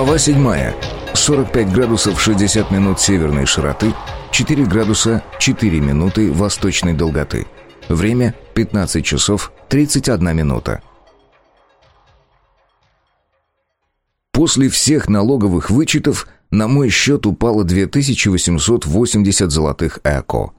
Глава 7. 45 градусов 60 минут северной широты, 4 градуса 4 минуты восточной долготы. Время 15 часов 31 минута. После всех налоговых вычетов на мой счет упало 2880 золотых эко.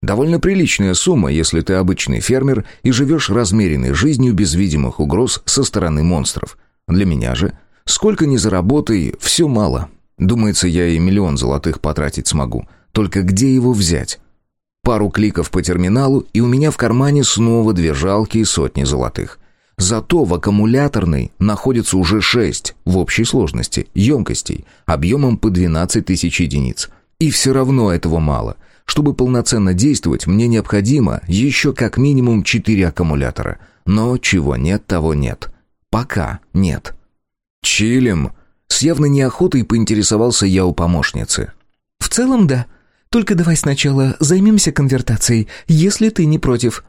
Довольно приличная сумма, если ты обычный фермер и живешь размеренной жизнью без видимых угроз со стороны монстров. Для меня же – Сколько ни заработай, все мало. Думается, я и миллион золотых потратить смогу. Только где его взять? Пару кликов по терминалу, и у меня в кармане снова две жалкие сотни золотых. Зато в аккумуляторной находится уже шесть в общей сложности емкостей объемом по 12 тысяч единиц. И все равно этого мало. Чтобы полноценно действовать, мне необходимо еще как минимум четыре аккумулятора. Но чего нет, того нет. Пока нет. «Чилим?» С явной неохотой поинтересовался я у помощницы. «В целом, да. Только давай сначала займемся конвертацией, если ты не против».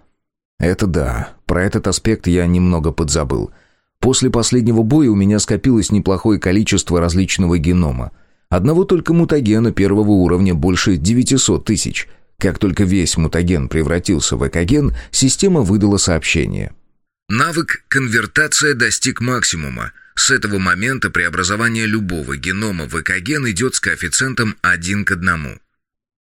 «Это да. Про этот аспект я немного подзабыл. После последнего боя у меня скопилось неплохое количество различного генома. Одного только мутагена первого уровня больше 900 тысяч. Как только весь мутаген превратился в экоген, система выдала сообщение. Навык «Конвертация» достиг максимума. С этого момента преобразование любого генома в экоген идет с коэффициентом 1 к 1.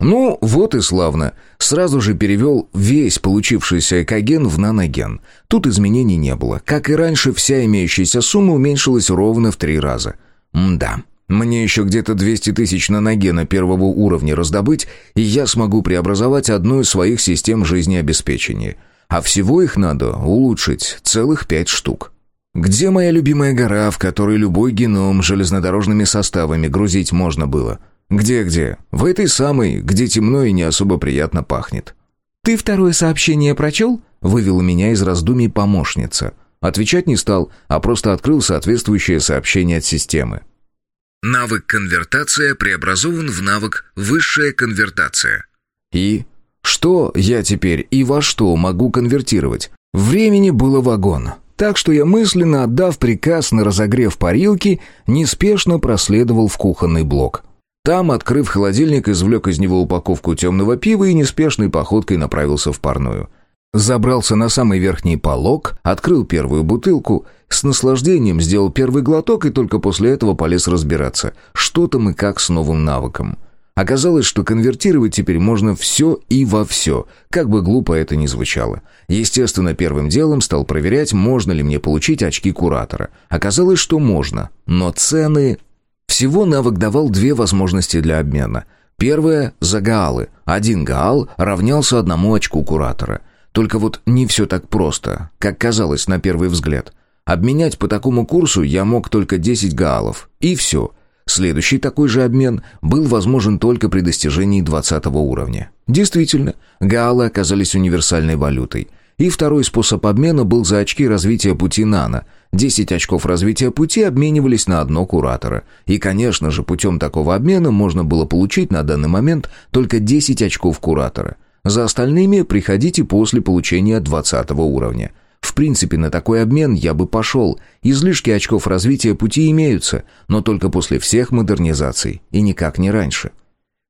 Ну, вот и славно. Сразу же перевел весь получившийся экоген в наноген. Тут изменений не было. Как и раньше, вся имеющаяся сумма уменьшилась ровно в три раза. Мда. Мне еще где-то 200 тысяч наногена первого уровня раздобыть, и я смогу преобразовать одну из своих систем жизнеобеспечения. А всего их надо улучшить целых пять штук. Где моя любимая гора, в которой любой геном железнодорожными составами грузить можно было? Где-где? В этой самой, где темно и не особо приятно пахнет. «Ты второе сообщение прочел?» — вывела меня из раздумий помощница. Отвечать не стал, а просто открыл соответствующее сообщение от системы. Навык конвертация преобразован в навык высшая конвертация. И? Что я теперь и во что могу конвертировать? Времени было вагон. Так что я мысленно, отдав приказ на разогрев парилки, неспешно проследовал в кухонный блок. Там, открыв холодильник, извлек из него упаковку темного пива и неспешной походкой направился в парную. Забрался на самый верхний полог, открыл первую бутылку, с наслаждением сделал первый глоток и только после этого полез разбираться, что там и как с новым навыком. Оказалось, что конвертировать теперь можно все и во все, как бы глупо это ни звучало. Естественно, первым делом стал проверять, можно ли мне получить очки куратора. Оказалось, что можно, но цены... Всего навык давал две возможности для обмена. Первая — за гаалы. Один гаал равнялся одному очку куратора. Только вот не все так просто, как казалось на первый взгляд. Обменять по такому курсу я мог только 10 гаалов. И все — Следующий такой же обмен был возможен только при достижении 20 уровня. Действительно, гаалы оказались универсальной валютой. И второй способ обмена был за очки развития пути нано. 10 очков развития пути обменивались на одно куратора. И, конечно же, путем такого обмена можно было получить на данный момент только 10 очков куратора. За остальными приходите после получения 20 уровня. Принципе, на такой обмен я бы пошел. Излишки очков развития пути имеются, но только после всех модернизаций, и никак не раньше.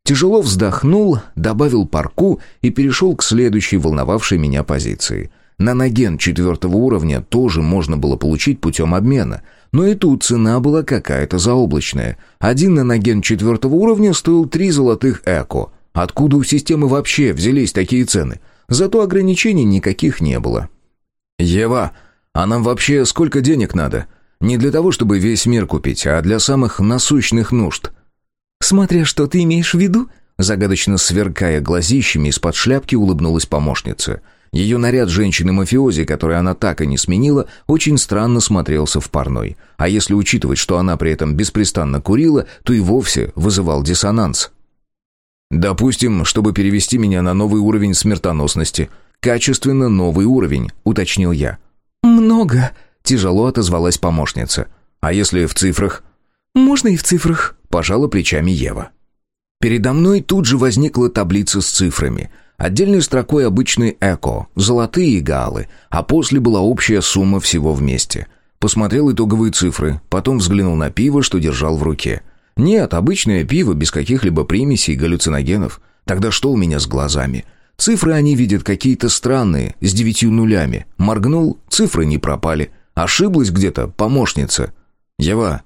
Тяжело вздохнул, добавил парку и перешел к следующей волновавшей меня позиции. Наноген четвертого уровня тоже можно было получить путем обмена, но и тут цена была какая-то заоблачная. Один наноген четвертого уровня стоил три золотых эко. Откуда у системы вообще взялись такие цены? Зато ограничений никаких не было. «Ева, а нам вообще сколько денег надо? Не для того, чтобы весь мир купить, а для самых насущных нужд». «Смотря что ты имеешь в виду?» Загадочно сверкая глазищами, из-под шляпки улыбнулась помощница. Ее наряд женщины-мафиози, который она так и не сменила, очень странно смотрелся в парной. А если учитывать, что она при этом беспрестанно курила, то и вовсе вызывал диссонанс. «Допустим, чтобы перевести меня на новый уровень смертоносности», «Качественно новый уровень», — уточнил я. «Много», — тяжело отозвалась помощница. «А если в цифрах?» «Можно и в цифрах», — пожала плечами Ева. Передо мной тут же возникла таблица с цифрами. Отдельной строкой обычный эко, золотые галы, а после была общая сумма всего вместе. Посмотрел итоговые цифры, потом взглянул на пиво, что держал в руке. Нет, обычное пиво, без каких-либо примесей и галлюциногенов. Тогда что у меня с глазами? Цифры они видят какие-то странные, с девятью нулями. Моргнул, цифры не пропали. Ошиблась где-то помощница. Ева,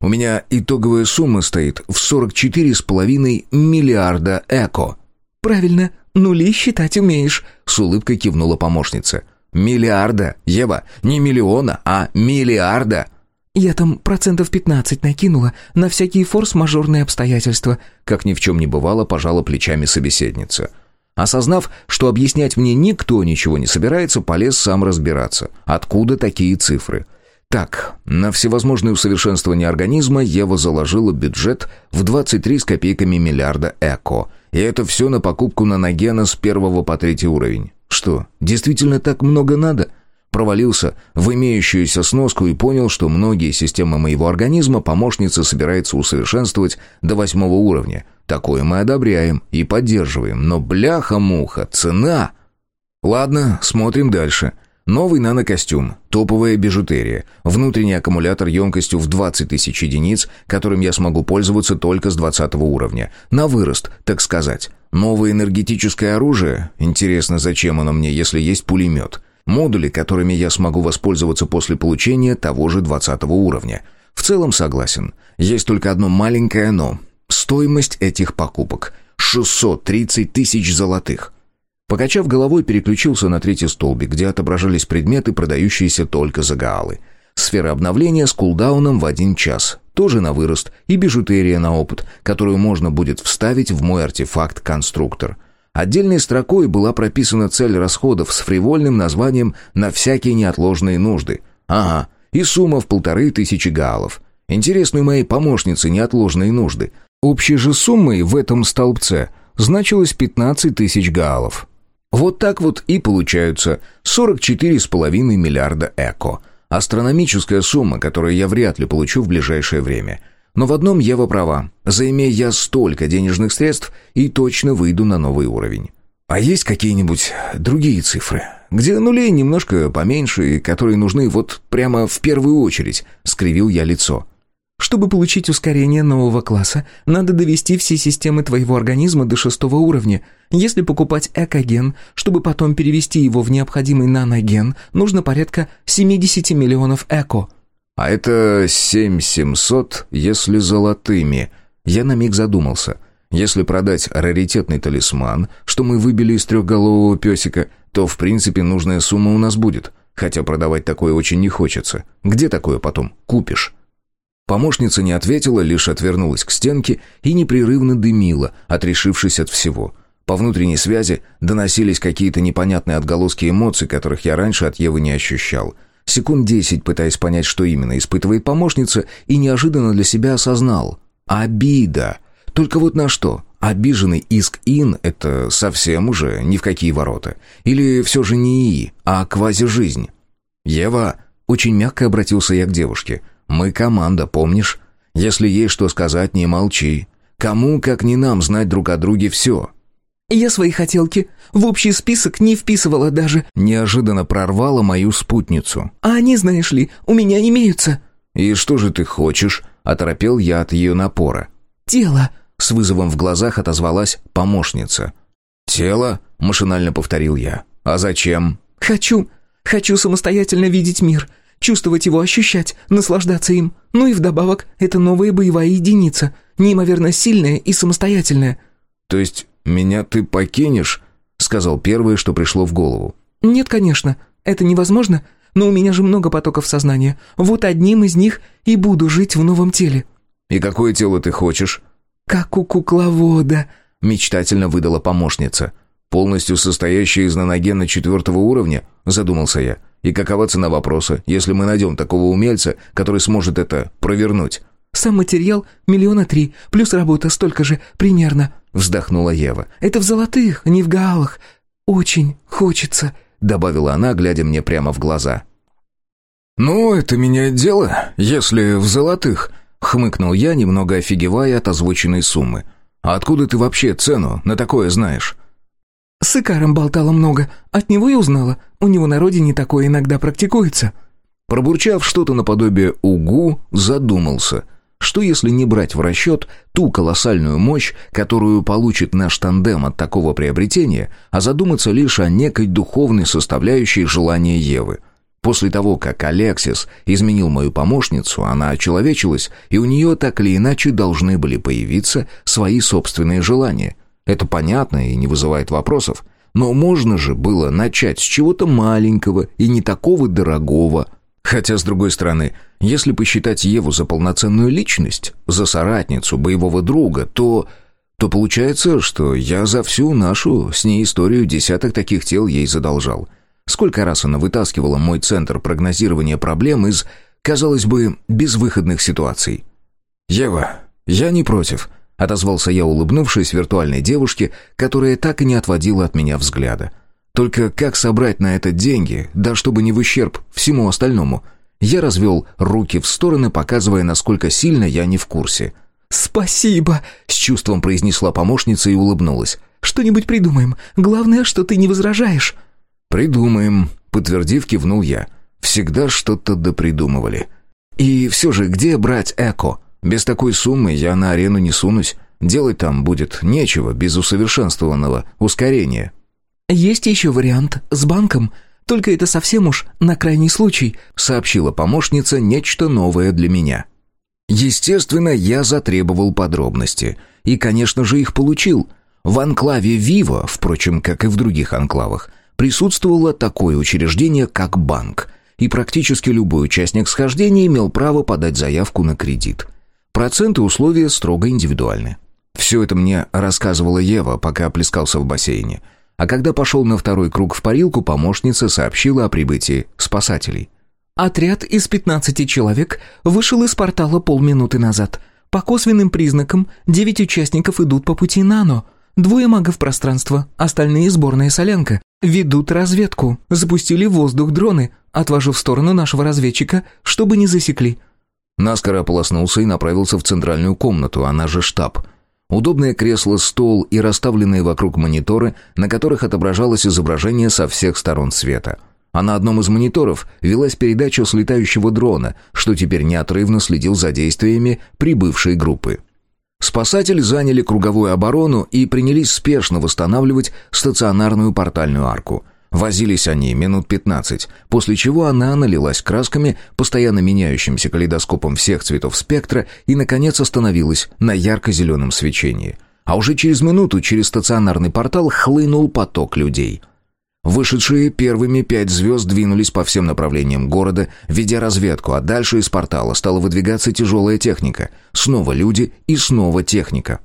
у меня итоговая сумма стоит в 44,5 миллиарда эко. «Правильно, нули считать умеешь», — с улыбкой кивнула помощница. «Миллиарда, Ева, не миллиона, а миллиарда». «Я там процентов пятнадцать накинула на всякие форс-мажорные обстоятельства», как ни в чем не бывало, пожала плечами собеседница. Осознав, что объяснять мне никто ничего не собирается, полез сам разбираться. Откуда такие цифры? Так, на всевозможные усовершенствования организма Ева заложила бюджет в 23 с копейками миллиарда эко. И это все на покупку наногена с первого по третий уровень. Что, действительно так много надо? Провалился в имеющуюся сноску и понял, что многие системы моего организма помощница собирается усовершенствовать до восьмого уровня. Такое мы одобряем и поддерживаем, но бляха-муха, цена... Ладно, смотрим дальше. Новый нанокостюм, топовая бижутерия, внутренний аккумулятор емкостью в 20 тысяч единиц, которым я смогу пользоваться только с 20 уровня. На вырост, так сказать. Новое энергетическое оружие? Интересно, зачем оно мне, если есть пулемет? Модули, которыми я смогу воспользоваться после получения того же 20 уровня. В целом согласен. Есть только одно маленькое «но». Стоимость этих покупок – 630 тысяч золотых. Покачав головой, переключился на третий столбик, где отображались предметы, продающиеся только за гаалы. Сфера обновления с кулдауном в один час. Тоже на вырост. И бижутерия на опыт, которую можно будет вставить в мой артефакт-конструктор. Отдельной строкой была прописана цель расходов с фривольным названием «на всякие неотложные нужды». Ага, и сумма в полторы тысячи гаалов. Интересны моей помощнице неотложные нужды. Общей же суммой в этом столбце значилось 15 тысяч гаалов. Вот так вот и получаются 44,5 миллиарда эко. Астрономическая сумма, которую я вряд ли получу в ближайшее время. Но в одном Ева права. Займея я столько денежных средств и точно выйду на новый уровень. А есть какие-нибудь другие цифры, где нулей немножко поменьше которые нужны вот прямо в первую очередь, скривил я лицо. Чтобы получить ускорение нового класса, надо довести все системы твоего организма до шестого уровня. Если покупать экоген, чтобы потом перевести его в необходимый наноген, нужно порядка 70 миллионов эко. А это 7700, если золотыми. Я на миг задумался. Если продать раритетный талисман, что мы выбили из трехголового песика, то в принципе нужная сумма у нас будет. Хотя продавать такое очень не хочется. Где такое потом купишь? Помощница не ответила, лишь отвернулась к стенке и непрерывно дымила, отрешившись от всего. По внутренней связи доносились какие-то непонятные отголоски эмоций, которых я раньше от Евы не ощущал. Секунд десять, пытаясь понять, что именно испытывает помощница, и неожиданно для себя осознал. Обида. Только вот на что? Обиженный иск-ин — это совсем уже ни в какие ворота. Или все же не ИИ, а квази-жизнь. «Ева», — очень мягко обратился я к девушке, мы команда, помнишь? Если есть что сказать, не молчи. Кому, как не нам, знать друг о друге все?» «Я свои хотелки в общий список не вписывала даже». Неожиданно прорвала мою спутницу. «А они, знаешь ли, у меня имеются». «И что же ты хочешь?» — оторопел я от ее напора. «Тело», — с вызовом в глазах отозвалась помощница. «Тело?» — машинально повторил я. «А зачем?» «Хочу. Хочу самостоятельно видеть мир чувствовать его, ощущать, наслаждаться им. Ну и вдобавок, это новая боевая единица, неимоверно сильная и самостоятельная». «То есть меня ты покинешь?» — сказал первое, что пришло в голову. «Нет, конечно, это невозможно, но у меня же много потоков сознания. Вот одним из них и буду жить в новом теле». «И какое тело ты хочешь?» «Как у кукловода», — мечтательно выдала помощница. «Полностью состоящая из наногена четвертого уровня?» — задумался я. И какова цена вопроса, если мы найдем такого умельца, который сможет это провернуть?» «Сам материал миллиона три, плюс работа столько же, примерно», — вздохнула Ева. «Это в золотых, не в галах. Очень хочется», — добавила она, глядя мне прямо в глаза. «Ну, это меняет дело, если в золотых», — хмыкнул я, немного офигевая от озвученной суммы. «А откуда ты вообще цену на такое знаешь?» С Икаром болтала много. От него и узнала. У него на родине такое иногда практикуется». Пробурчав что-то наподобие «угу», задумался. Что если не брать в расчет ту колоссальную мощь, которую получит наш тандем от такого приобретения, а задуматься лишь о некой духовной составляющей желания Евы – После того, как Алексис изменил мою помощницу, она очеловечилась, и у нее так или иначе должны были появиться свои собственные желания. Это понятно и не вызывает вопросов. Но можно же было начать с чего-то маленького и не такого дорогого. Хотя, с другой стороны, если посчитать Еву за полноценную личность, за соратницу, боевого друга, то... то получается, что я за всю нашу с ней историю десяток таких тел ей задолжал. Сколько раз она вытаскивала мой центр прогнозирования проблем из, казалось бы, безвыходных ситуаций. «Ева, я не против», — отозвался я, улыбнувшись виртуальной девушке, которая так и не отводила от меня взгляда. «Только как собрать на это деньги, да чтобы не в ущерб всему остальному?» Я развел руки в стороны, показывая, насколько сильно я не в курсе. «Спасибо!» — с чувством произнесла помощница и улыбнулась. «Что-нибудь придумаем. Главное, что ты не возражаешь». «Придумаем», — подтвердив, кивнул я. «Всегда что-то допридумывали». «И все же, где брать эко? Без такой суммы я на арену не сунусь. Делать там будет нечего без усовершенствованного ускорения». «Есть еще вариант с банком, только это совсем уж на крайний случай», сообщила помощница нечто новое для меня. Естественно, я затребовал подробности. И, конечно же, их получил. В анклаве Вива, впрочем, как и в других анклавах, присутствовало такое учреждение, как банк, и практически любой участник схождения имел право подать заявку на кредит. Проценты условия строго индивидуальны. Все это мне рассказывала Ева, пока плескался в бассейне. А когда пошел на второй круг в парилку, помощница сообщила о прибытии спасателей. «Отряд из 15 человек вышел из портала полминуты назад. По косвенным признакам девять участников идут по пути Нано. Двое магов пространства, остальные сборная солянка. Ведут разведку. Запустили в воздух дроны. Отвожу в сторону нашего разведчика, чтобы не засекли». Наскоро ополоснулся и направился в центральную комнату, она же штаб. Удобное кресло, стол и расставленные вокруг мониторы, на которых отображалось изображение со всех сторон света. А на одном из мониторов велась передача с летающего дрона, что теперь неотрывно следил за действиями прибывшей группы. Спасатели заняли круговую оборону и принялись спешно восстанавливать стационарную портальную арку. Возились они минут 15, после чего она налилась красками, постоянно меняющимся калейдоскопом всех цветов спектра и, наконец, остановилась на ярко-зеленом свечении. А уже через минуту через стационарный портал хлынул поток людей — Вышедшие первыми пять звезд двинулись по всем направлениям города, ведя разведку, а дальше из портала стала выдвигаться тяжелая техника. Снова люди и снова техника.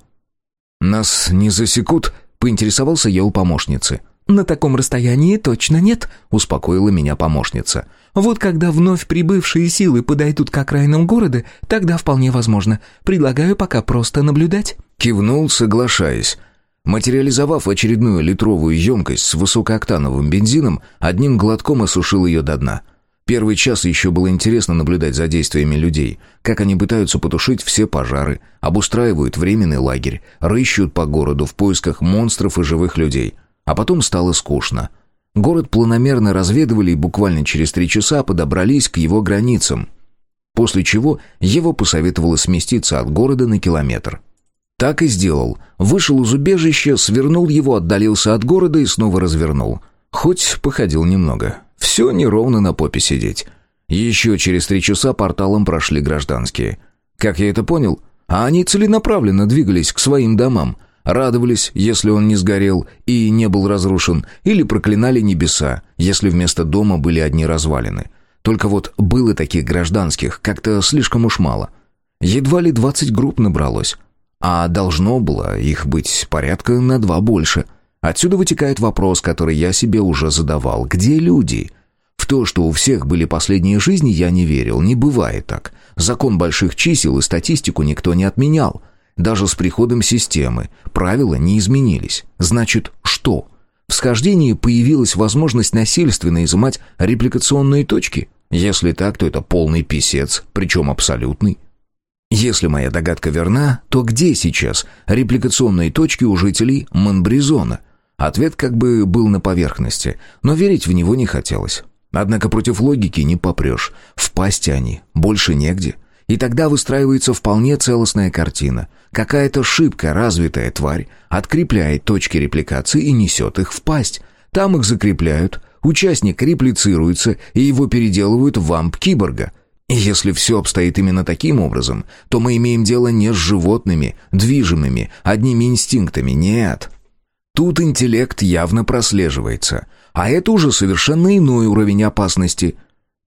«Нас не засекут?» — поинтересовался я у помощницы. «На таком расстоянии точно нет», — успокоила меня помощница. «Вот когда вновь прибывшие силы подойдут к окраинам города, тогда вполне возможно. Предлагаю пока просто наблюдать». Кивнул, соглашаясь. Материализовав очередную литровую емкость с высокооктановым бензином, одним глотком осушил ее до дна. Первый час еще было интересно наблюдать за действиями людей, как они пытаются потушить все пожары, обустраивают временный лагерь, рыщут по городу в поисках монстров и живых людей. А потом стало скучно. Город планомерно разведывали и буквально через три часа подобрались к его границам. После чего его посоветовало сместиться от города на километр. Так и сделал. Вышел из убежища, свернул его, отдалился от города и снова развернул. Хоть походил немного. Все неровно на попе сидеть. Еще через три часа порталом прошли гражданские. Как я это понял? А они целенаправленно двигались к своим домам. Радовались, если он не сгорел и не был разрушен, или проклинали небеса, если вместо дома были одни развалины. Только вот было таких гражданских как-то слишком уж мало. Едва ли двадцать групп набралось. А должно было их быть порядка на два больше. Отсюда вытекает вопрос, который я себе уже задавал. Где люди? В то, что у всех были последние жизни, я не верил. Не бывает так. Закон больших чисел и статистику никто не отменял. Даже с приходом системы правила не изменились. Значит, что? В схождении появилась возможность насильственно изымать репликационные точки? Если так, то это полный писец, причем абсолютный. Если моя догадка верна, то где сейчас репликационные точки у жителей Монбризона? Ответ как бы был на поверхности, но верить в него не хотелось. Однако против логики не попрешь. В пасти они, больше негде. И тогда выстраивается вполне целостная картина. Какая-то шибко развитая тварь открепляет точки репликации и несет их в пасть. Там их закрепляют, участник реплицируется и его переделывают в вамп-киборга. И если все обстоит именно таким образом, то мы имеем дело не с животными, движимыми, одними инстинктами, нет. Тут интеллект явно прослеживается, а это уже совершенно иной уровень опасности.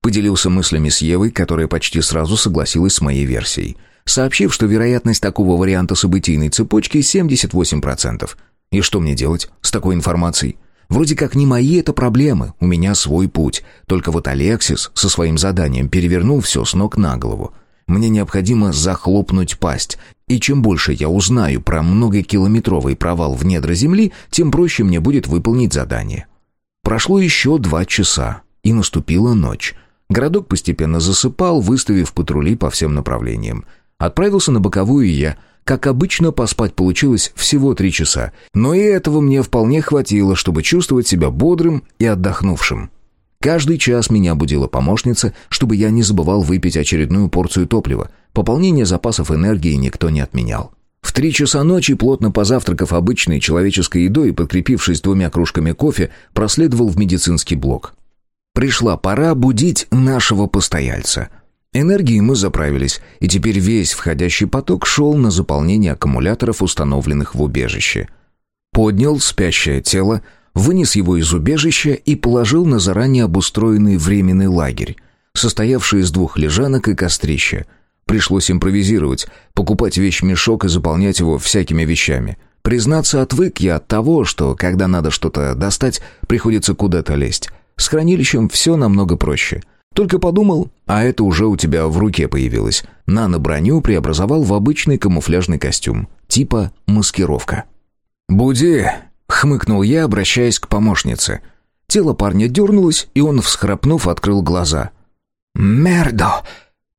Поделился мыслями с Евой, которая почти сразу согласилась с моей версией, сообщив, что вероятность такого варианта событийной цепочки 78%. И что мне делать с такой информацией? Вроде как не мои это проблемы, у меня свой путь. Только вот Алексис со своим заданием перевернул все с ног на голову. Мне необходимо захлопнуть пасть. И чем больше я узнаю про многокилометровый провал в недра земли, тем проще мне будет выполнить задание. Прошло еще два часа, и наступила ночь. Городок постепенно засыпал, выставив патрули по всем направлениям. Отправился на боковую я — как обычно, поспать получилось всего три часа, но и этого мне вполне хватило, чтобы чувствовать себя бодрым и отдохнувшим. Каждый час меня будила помощница, чтобы я не забывал выпить очередную порцию топлива. Пополнение запасов энергии никто не отменял. В три часа ночи, плотно позавтракав обычной человеческой едой и подкрепившись двумя кружками кофе, проследовал в медицинский блок. Пришла пора будить нашего постояльца — Энергией мы заправились, и теперь весь входящий поток шел на заполнение аккумуляторов, установленных в убежище. Поднял спящее тело, вынес его из убежища и положил на заранее обустроенный временный лагерь, состоявший из двух лежанок и кострища. Пришлось импровизировать, покупать вещмешок и заполнять его всякими вещами. Признаться, отвык я от того, что, когда надо что-то достать, приходится куда-то лезть. С хранилищем все намного проще — только подумал, а это уже у тебя в руке появилось. Нано-броню преобразовал в обычный камуфляжный костюм, типа маскировка. «Буди!» — хмыкнул я, обращаясь к помощнице. Тело парня дернулось, и он, всхрапнув, открыл глаза. «Мердо!»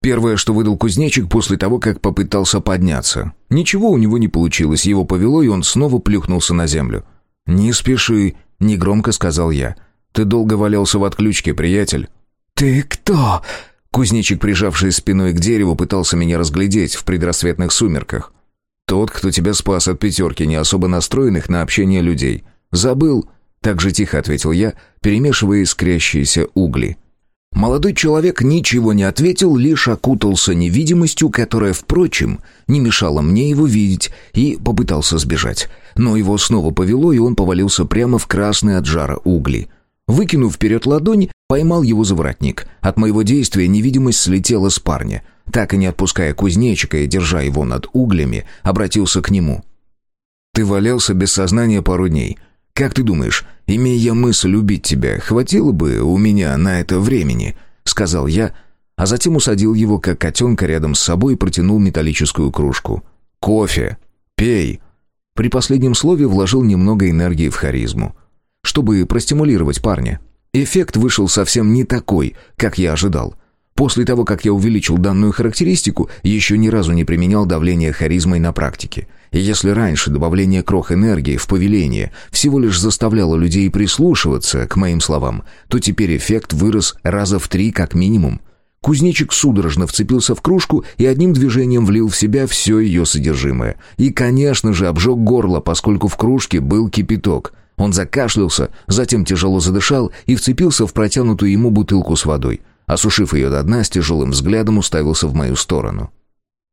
Первое, что выдал кузнечик после того, как попытался подняться. Ничего у него не получилось, его повело, и он снова плюхнулся на землю. «Не спеши», — негромко сказал я. «Ты долго валялся в отключке, приятель. «Ты кто?» Кузнечик, прижавший спиной к дереву, пытался меня разглядеть в предрассветных сумерках. «Тот, кто тебя спас от пятерки, не особо настроенных на общение людей. Забыл?» Так же тихо ответил я, перемешивая искрящиеся угли. Молодой человек ничего не ответил, лишь окутался невидимостью, которая, впрочем, не мешала мне его видеть, и попытался сбежать. Но его снова повело, и он повалился прямо в красные от жара угли — Выкинув вперед ладонь, поймал его за воротник. От моего действия невидимость слетела с парня. Так и не отпуская кузнечика и держа его над углями, обратился к нему. «Ты валялся без сознания пару дней. Как ты думаешь, имея мысль убить тебя, хватило бы у меня на это времени?» — сказал я, а затем усадил его, как котенка, рядом с собой и протянул металлическую кружку. «Кофе! Пей!» При последнем слове вложил немного энергии в харизму чтобы простимулировать парня. Эффект вышел совсем не такой, как я ожидал. После того, как я увеличил данную характеристику, еще ни разу не применял давление харизмой на практике. И если раньше добавление крох энергии в повеление всего лишь заставляло людей прислушиваться к моим словам, то теперь эффект вырос раза в три как минимум. Кузнечик судорожно вцепился в кружку и одним движением влил в себя все ее содержимое. И, конечно же, обжег горло, поскольку в кружке был кипяток. Он закашлялся, затем тяжело задышал и вцепился в протянутую ему бутылку с водой. Осушив ее до дна, с тяжелым взглядом уставился в мою сторону.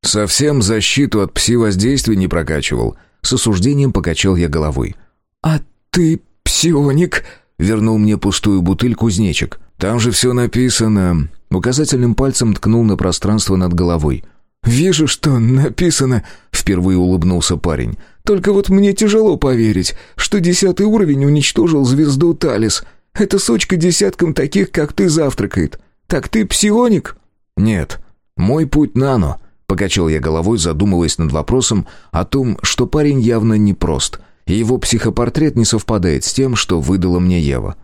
«Совсем защиту от пси-воздействия не прокачивал». С осуждением покачал я головой. «А ты псионик?» — вернул мне пустую бутыль кузнечик. «Там же все написано». Указательным пальцем ткнул на пространство над головой. «Вижу, что написано», — впервые улыбнулся парень. «Только вот мне тяжело поверить, что десятый уровень уничтожил звезду Талис. Эта сучка десяткам таких, как ты, завтракает. Так ты псионик?» «Нет, мой путь нано», — покачал я головой, задумываясь над вопросом о том, что парень явно непрост, и его психопортрет не совпадает с тем, что выдала мне Ева.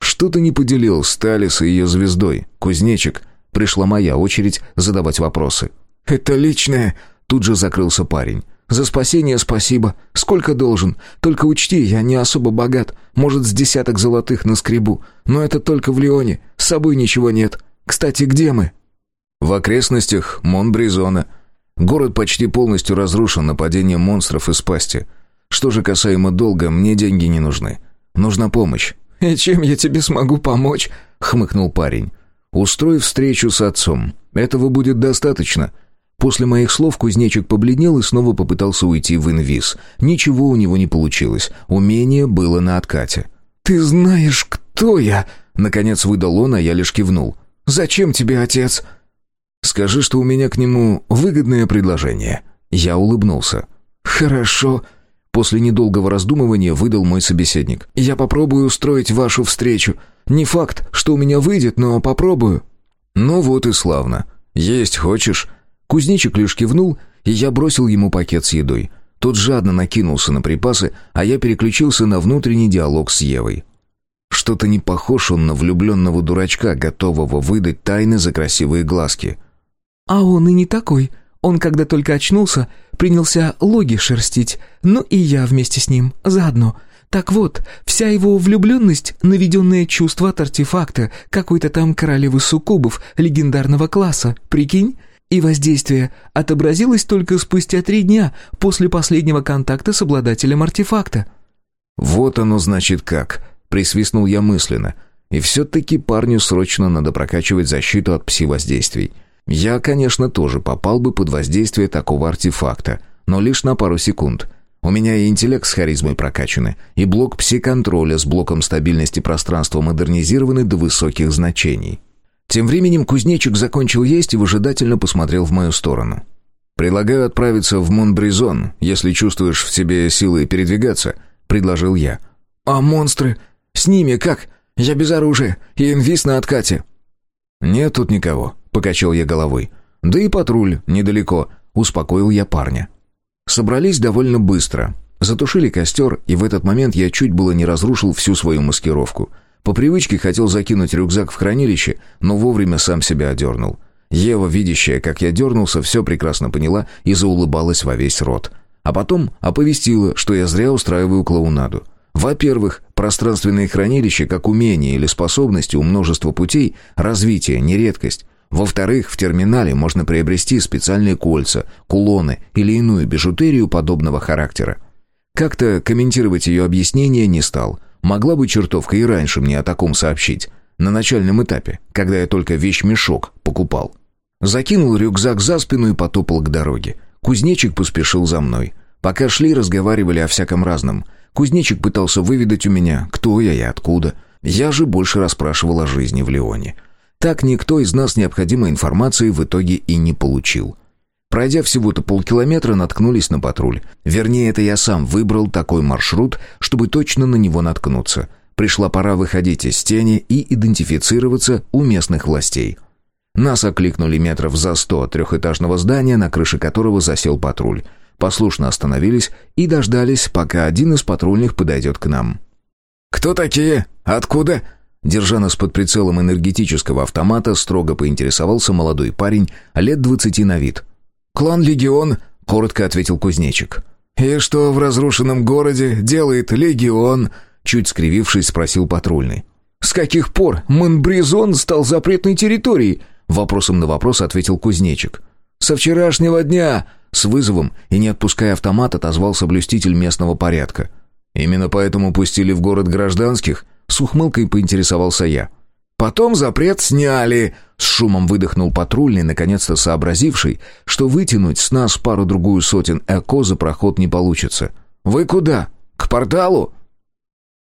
«Что ты не поделил с Талис и ее звездой, кузнечик?» Пришла моя очередь задавать вопросы. «Это личное...» Тут же закрылся парень. За спасение спасибо. Сколько должен? Только учти, я не особо богат. Может, с десяток золотых на скребу. Но это только в Лионе. С собой ничего нет. Кстати, где мы?» «В окрестностях Монбризона. Город почти полностью разрушен нападением монстров из пасти. Что же касаемо долга, мне деньги не нужны. Нужна помощь». «И чем я тебе смогу помочь?» — хмыкнул парень. «Устрой встречу с отцом. Этого будет достаточно». После моих слов кузнечик побледнел и снова попытался уйти в инвиз. Ничего у него не получилось. Умение было на откате. «Ты знаешь, кто я?» Наконец выдал он, а я лишь кивнул. «Зачем тебе отец?» «Скажи, что у меня к нему выгодное предложение». Я улыбнулся. «Хорошо». После недолгого раздумывания выдал мой собеседник. «Я попробую устроить вашу встречу. Не факт, что у меня выйдет, но попробую». «Ну вот и славно. Есть хочешь?» Кузнечик лишь кивнул, и я бросил ему пакет с едой. Тот жадно накинулся на припасы, а я переключился на внутренний диалог с Евой. Что-то не похож он на влюбленного дурачка, готового выдать тайны за красивые глазки. «А он и не такой. Он, когда только очнулся, принялся логи шерстить. Ну и я вместе с ним, заодно. Так вот, вся его влюбленность — наведенное чувство от артефакта какой-то там королевы суккубов легендарного класса. Прикинь?» И воздействие отобразилось только спустя три дня после последнего контакта с обладателем артефакта. «Вот оно значит как», — присвистнул я мысленно. «И все-таки парню срочно надо прокачивать защиту от пси-воздействий. Я, конечно, тоже попал бы под воздействие такого артефакта, но лишь на пару секунд». У меня и интеллект с харизмой прокачаны, и блок пси-контроля с блоком стабильности пространства модернизированы до высоких значений. Тем временем кузнечик закончил есть и выжидательно посмотрел в мою сторону. «Предлагаю отправиться в Монбризон, если чувствуешь в себе силы передвигаться», — предложил я. «А монстры? С ними как? Я без оружия, и инвиз на откате». «Нет тут никого», — покачал я головой. «Да и патруль недалеко», — успокоил я парня. Собрались довольно быстро. Затушили костер, и в этот момент я чуть было не разрушил всю свою маскировку — по привычке хотел закинуть рюкзак в хранилище, но вовремя сам себя одернул. Ева, видящая, как я дернулся, все прекрасно поняла и заулыбалась во весь рот. А потом оповестила, что я зря устраиваю клоунаду. Во-первых, пространственные хранилища, как умение или способности у множества путей, развития, не редкость. Во-вторых, в терминале можно приобрести специальные кольца, кулоны или иную бижутерию подобного характера. Как-то комментировать ее объяснение не стал – Могла бы чертовка и раньше мне о таком сообщить. На начальном этапе, когда я только вещь-мешок покупал. Закинул рюкзак за спину и потопал к дороге. Кузнечик поспешил за мной. Пока шли, разговаривали о всяком разном. Кузнечик пытался выведать у меня, кто я и откуда. Я же больше расспрашивал о жизни в Леоне. Так никто из нас необходимой информации в итоге и не получил. Пройдя всего-то полкилометра, наткнулись на патруль. Вернее, это я сам выбрал такой маршрут, чтобы точно на него наткнуться. Пришла пора выходить из тени и идентифицироваться у местных властей. Нас окликнули метров за сто от трехэтажного здания, на крыше которого засел патруль. Послушно остановились и дождались, пока один из патрульных подойдет к нам. «Кто такие? Откуда?» Держа нас под прицелом энергетического автомата, строго поинтересовался молодой парень, лет двадцати на вид. «Клан Легион», — коротко ответил кузнечик. «И что в разрушенном городе делает Легион?» Чуть скривившись, спросил патрульный. «С каких пор Монбризон стал запретной территорией?» Вопросом на вопрос ответил кузнечик. «Со вчерашнего дня!» С вызовом и не отпуская автомат, отозвался блюститель местного порядка. «Именно поэтому пустили в город гражданских?» С ухмылкой поинтересовался я. Потом запрет сняли. С шумом выдохнул патрульный, наконец-то сообразивший, что вытянуть с нас пару-другую сотен эко за проход не получится. «Вы куда? К порталу?»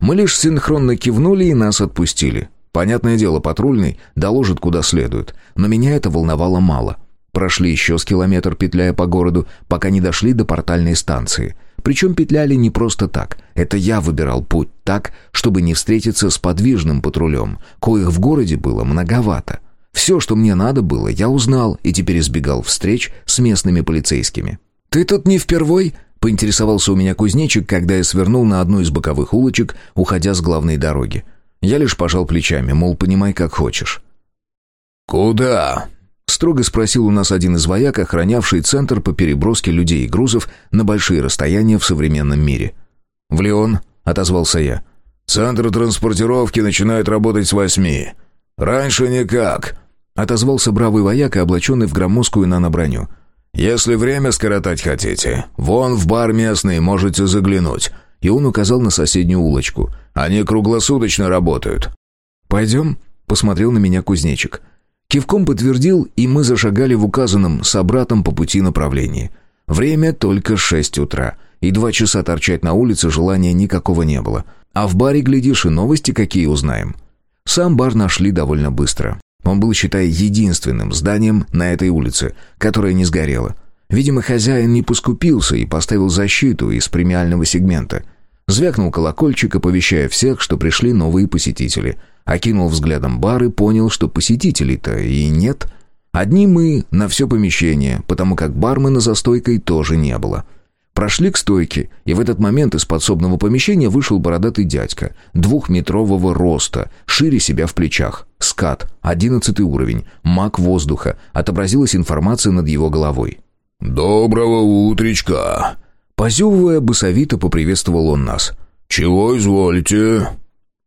Мы лишь синхронно кивнули и нас отпустили. Понятное дело, патрульный доложит куда следует, но меня это волновало мало. Прошли еще с километр, петляя по городу, пока не дошли до портальной станции — причем петляли не просто так. Это я выбирал путь так, чтобы не встретиться с подвижным патрулем, коих в городе было многовато. Все, что мне надо было, я узнал и теперь избегал встреч с местными полицейскими. «Ты тут не впервой?» — поинтересовался у меня кузнечик, когда я свернул на одну из боковых улочек, уходя с главной дороги. Я лишь пожал плечами, мол, понимай, как хочешь. «Куда?» Строго спросил у нас один из вояк, охранявший центр по переброске людей и грузов на большие расстояния в современном мире. «В Леон», — отозвался я. «Центр транспортировки начинает работать с восьми. Раньше никак», — отозвался бравый вояк, облаченный в громоздкую наноброню. «Если время скоротать хотите, вон в бар местный можете заглянуть». И он указал на соседнюю улочку. «Они круглосуточно работают». «Пойдем?» — посмотрел на меня кузнечик. Кивком подтвердил, и мы зашагали в указанном собратом по пути направлении. Время только шесть утра, и два часа торчать на улице желания никакого не было. А в баре, глядишь, и новости какие узнаем. Сам бар нашли довольно быстро. Он был, считай, единственным зданием на этой улице, которое не сгорело. Видимо, хозяин не поскупился и поставил защиту из премиального сегмента. Звякнул колокольчик, оповещая всех, что пришли новые посетители — Окинул взглядом бар и понял, что посетителей-то и нет. Одни мы на все помещение, потому как бармена за стойкой тоже не было. Прошли к стойке, и в этот момент из подсобного помещения вышел бородатый дядька, двухметрового роста, шире себя в плечах. Скат, одиннадцатый уровень, маг воздуха, отобразилась информация над его головой. «Доброго утречка!» Позевывая, босовито поприветствовал он нас. «Чего изволите?»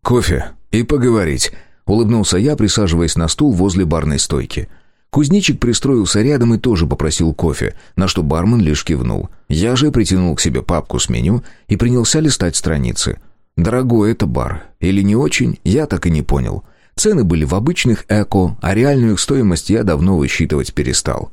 «Кофе», «И поговорить», — улыбнулся я, присаживаясь на стул возле барной стойки. Кузнечик пристроился рядом и тоже попросил кофе, на что бармен лишь кивнул. Я же притянул к себе папку с меню и принялся листать страницы. Дорогой это бар. Или не очень, я так и не понял. Цены были в обычных эко, а реальную их стоимость я давно высчитывать перестал.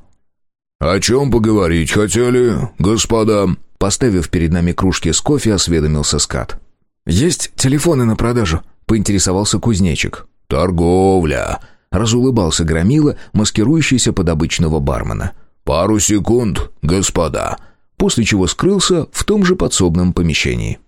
«О чем поговорить хотели, господа?» Поставив перед нами кружки с кофе, осведомился скат. «Есть телефоны на продажу?» поинтересовался кузнечик. «Торговля!» — разулыбался Громила, маскирующийся под обычного бармена. «Пару секунд, господа!» После чего скрылся в том же подсобном помещении.